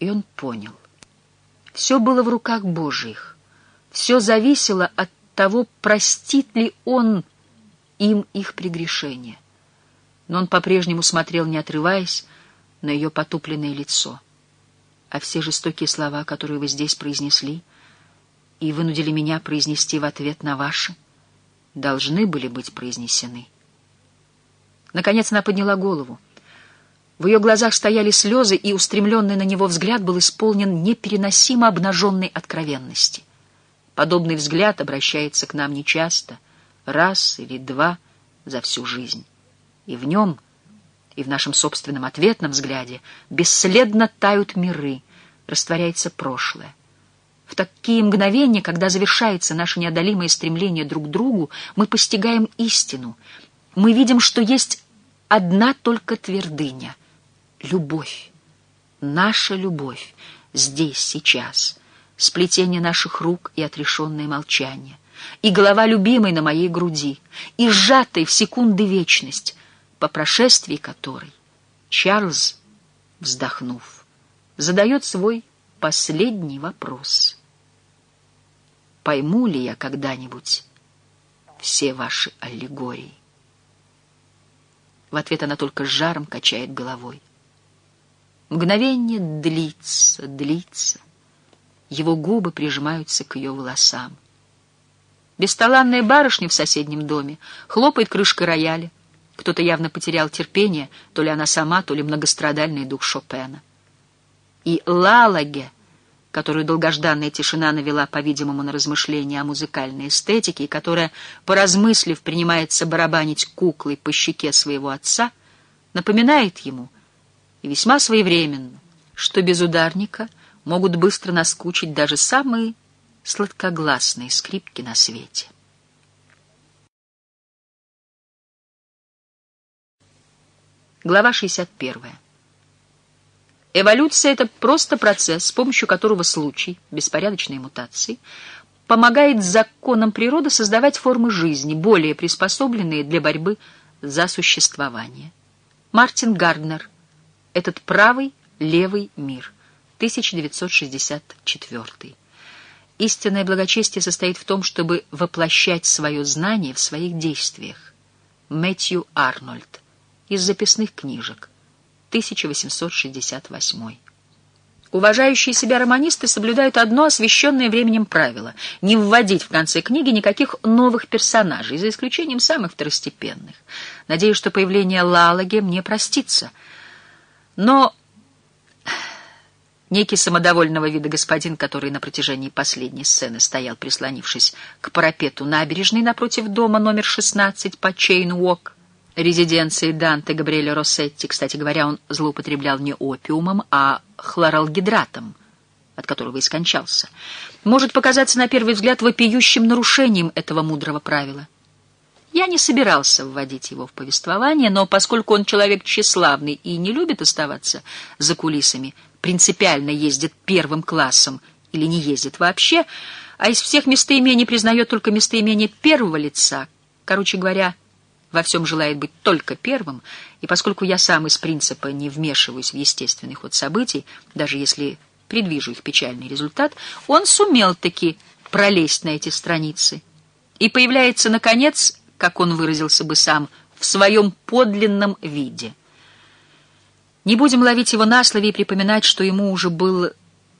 И он понял. Все было в руках Божьих. Все зависело от того, простит ли он им их прегрешение. Но он по-прежнему смотрел, не отрываясь, на ее потупленное лицо. А все жестокие слова, которые вы здесь произнесли, и вынудили меня произнести в ответ на ваши, должны были быть произнесены. Наконец она подняла голову. В ее глазах стояли слезы, и устремленный на него взгляд был исполнен непереносимо обнаженной откровенности. Подобный взгляд обращается к нам нечасто, раз или два за всю жизнь. И в нем, и в нашем собственном ответном взгляде бесследно тают миры, растворяется прошлое. В такие мгновения, когда завершается наше неодолимое стремление друг к другу, мы постигаем истину. Мы видим, что есть одна только твердыня — любовь, наша любовь, здесь, сейчас, сплетение наших рук и отрешенное молчание, и голова любимой на моей груди, и сжатой в секунды вечность, по прошествии которой Чарльз, вздохнув, задает свой последний вопрос. Пойму ли я когда-нибудь все ваши аллегории? В ответ она только с жаром качает головой. Мгновение длится, длится. Его губы прижимаются к ее волосам. Бесталанная барышня в соседнем доме хлопает крышкой рояля. Кто-то явно потерял терпение, то ли она сама, то ли многострадальный дух Шопена. И Лалаге, которую долгожданная тишина навела, по-видимому, на размышления о музыкальной эстетике, и которая, поразмыслив, принимается барабанить куклой по щеке своего отца, напоминает ему — и весьма своевременно, что без ударника могут быстро наскучить даже самые сладкогласные скрипки на свете. Глава 61. Эволюция — это просто процесс, с помощью которого случай, беспорядочные мутации, помогает законам природы создавать формы жизни, более приспособленные для борьбы за существование. Мартин Гарднер — этот правый, левый мир. 1964. Истинное благочестие состоит в том, чтобы воплощать свое знание в своих действиях. Мэтью Арнольд. Из записных книжек. 1868. Уважающие себя романисты соблюдают одно освященное временем правило — не вводить в конце книги никаких новых персонажей, за исключением самых второстепенных. Надеюсь, что появление Лалаге мне простится — но некий самодовольного вида господин, который на протяжении последней сцены стоял, прислонившись к парапету набережной напротив дома номер 16 по Чейн-Уок, резиденции Данте Габриэля Россетти, кстати говоря, он злоупотреблял не опиумом, а хлоралгидратом, от которого и скончался, может показаться на первый взгляд вопиющим нарушением этого мудрого правила — я не собирался вводить его в повествование, но поскольку он человек тщеславный и не любит оставаться за кулисами, принципиально ездит первым классом или не ездит вообще, а из всех местоимений признает только местоимение первого лица, короче говоря, во всем желает быть только первым, и поскольку я сам из принципа не вмешиваюсь в естественный ход событий, даже если предвижу их печальный результат, он сумел таки пролезть на эти страницы. И появляется, наконец, как он выразился бы сам, в своем подлинном виде. Не будем ловить его на слове и припоминать, что ему уже был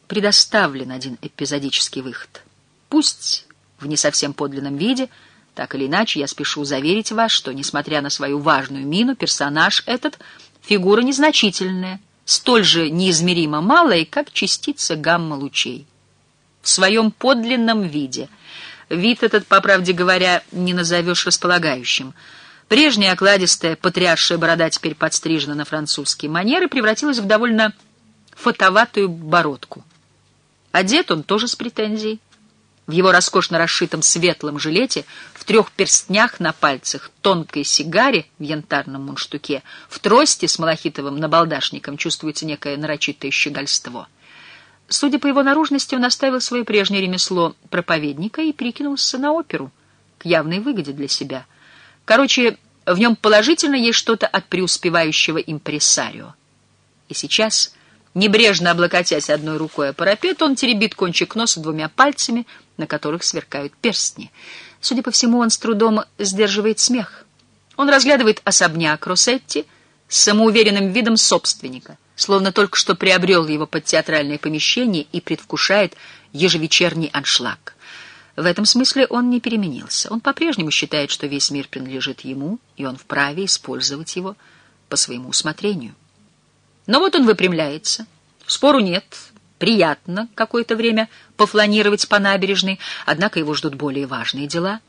предоставлен один эпизодический выход. Пусть в не совсем подлинном виде, так или иначе, я спешу заверить вас, что, несмотря на свою важную мину, персонаж этот — фигура незначительная, столь же неизмеримо малая, как частица гамма-лучей. В своем подлинном виде — Вид этот, по правде говоря, не назовешь располагающим. Прежняя окладистая, потрясшая борода теперь подстрижена на французские манеры, превратилась в довольно фотоватую бородку. Одет он тоже с претензией. В его роскошно расшитом светлом жилете, в трех перстнях на пальцах, тонкой сигаре в янтарном мундштуке, в трости с малахитовым набалдашником чувствуется некое нарочитое щегольство — Судя по его наружности, он оставил свое прежнее ремесло проповедника и перекинулся на оперу, к явной выгоде для себя. Короче, в нем положительно есть что-то от преуспевающего импресарио. И сейчас, Небрежно облокотясь одной рукой о парапет, он теребит кончик носа двумя пальцами, на которых сверкают перстни. Судя по всему, он с трудом сдерживает смех. Он разглядывает особняк Росетти с самоуверенным видом собственника, словно только что приобрел его под театральное помещение и предвкушает ежевечерний аншлаг. В этом смысле он не переменился. Он по-прежнему считает, что весь мир принадлежит ему, и он вправе использовать его по своему усмотрению. Но вот он выпрямляется. Спору нет. Приятно какое-то время пофланировать по набережной, однако его ждут более важные дела.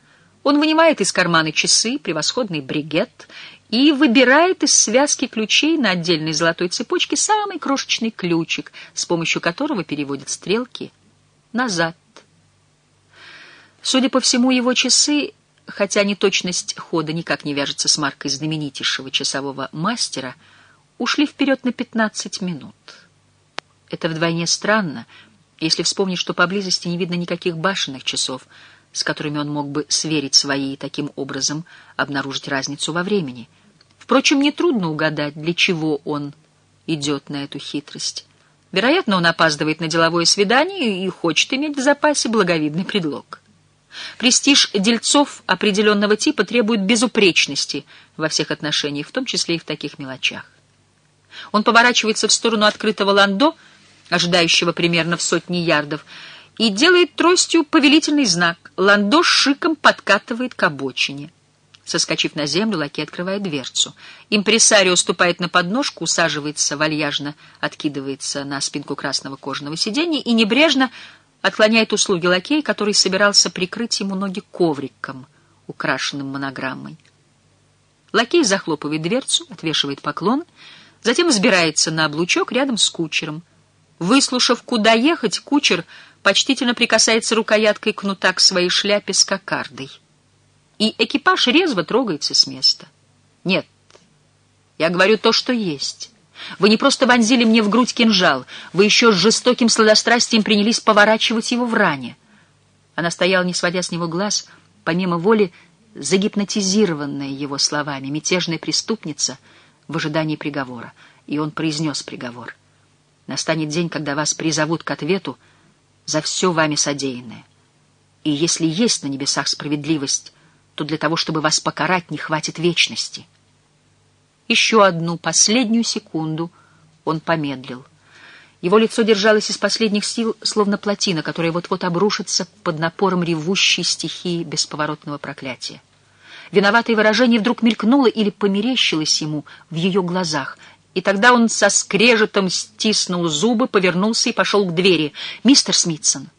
Он вынимает из кармана часы, превосходный бригет и выбирает из связки ключей на отдельной золотой цепочке самый крошечный ключик, с помощью которого переводит стрелки назад. Судя по всему, его часы, хотя неточность хода никак не вяжется с маркой знаменитейшего часового мастера, — ушли вперед на 15 минут. Это вдвойне странно, если вспомнить, что поблизости не видно никаких башенных часов, с которыми он мог бы сверить свои и таким образом обнаружить разницу во времени. Впрочем, нетрудно угадать, для чего он идет на эту хитрость. Вероятно, он опаздывает на деловое свидание и хочет иметь в запасе благовидный предлог. Престиж дельцов определенного типа требует безупречности во всех отношениях, в том числе и в таких мелочах. Он поворачивается в сторону открытого ландо, ожидающего примерно в сотни ярдов, и делает тростью повелительный знак. Ландо шиком подкатывает к обочине. Соскочив на землю, лакей открывает дверцу. Импресарио ступает на подножку, усаживается, вальяжно откидывается на спинку красного кожаного сиденья и небрежно отклоняет услуги лакея, который собирался прикрыть ему ноги ковриком, украшенным монограммой. Лакей захлопывает дверцу, отвешивает поклон — Затем взбирается на облучок рядом с кучером. Выслушав, куда ехать, кучер почтительно прикасается рукояткой кнута к своей шляпе с кокардой. И экипаж резво трогается с места. Нет, я говорю то, что есть. Вы не просто вонзили мне в грудь кинжал, вы еще с жестоким сладострастием принялись поворачивать его в ране. Она стояла, не сводя с него глаз, помимо воли, загипнотизированная его словами, мятежная преступница — в ожидании приговора, и он произнес приговор. Настанет день, когда вас призовут к ответу за все вами содеянное. И если есть на небесах справедливость, то для того, чтобы вас покарать, не хватит вечности. Еще одну последнюю секунду он помедлил. Его лицо держалось из последних сил, словно плотина, которая вот-вот обрушится под напором ревущей стихии бесповоротного проклятия. Виноватое выражение вдруг мелькнуло или померещилось ему в ее глазах, и тогда он со скрежетом стиснул зубы, повернулся и пошел к двери. «Мистер Смитсон!»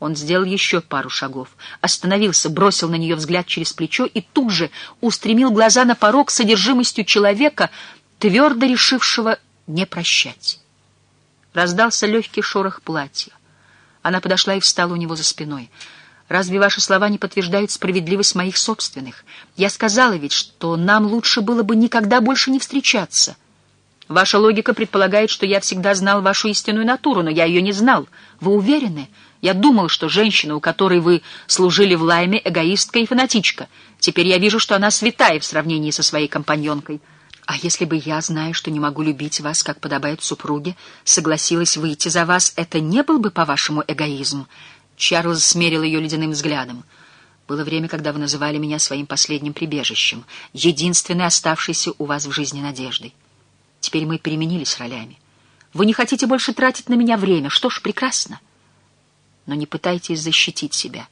Он сделал еще пару шагов, остановился, бросил на нее взгляд через плечо и тут же устремил глаза на порог содержимостью человека, твердо решившего не прощать. Раздался легкий шорох платья. Она подошла и встала у него за спиной — Разве ваши слова не подтверждают справедливость моих собственных? Я сказала ведь, что нам лучше было бы никогда больше не встречаться. Ваша логика предполагает, что я всегда знал вашу истинную натуру, но я ее не знал. Вы уверены? Я думал, что женщина, у которой вы служили в лайме, эгоистка и фанатичка. Теперь я вижу, что она святая в сравнении со своей компаньонкой. А если бы я, зная, что не могу любить вас, как подобает супруге, согласилась выйти за вас, это не был бы, по-вашему, эгоизм?» Чарльз смерил ее ледяным взглядом. «Было время, когда вы называли меня своим последним прибежищем, единственной оставшейся у вас в жизни надеждой. Теперь мы переменились ролями. Вы не хотите больше тратить на меня время. Что ж, прекрасно. Но не пытайтесь защитить себя.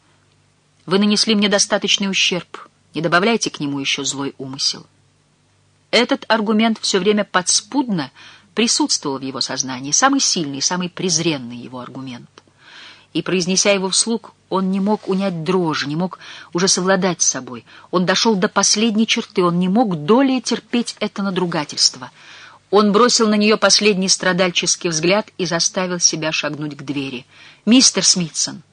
Вы нанесли мне достаточный ущерб. Не добавляйте к нему еще злой умысел». Этот аргумент все время подспудно присутствовал в его сознании, самый сильный, самый презренный его аргумент и, произнеся его вслух, он не мог унять дрожи, не мог уже совладать с собой. Он дошел до последней черты, он не мог долей терпеть это надругательство. Он бросил на нее последний страдальческий взгляд и заставил себя шагнуть к двери. «Мистер Смитсон!»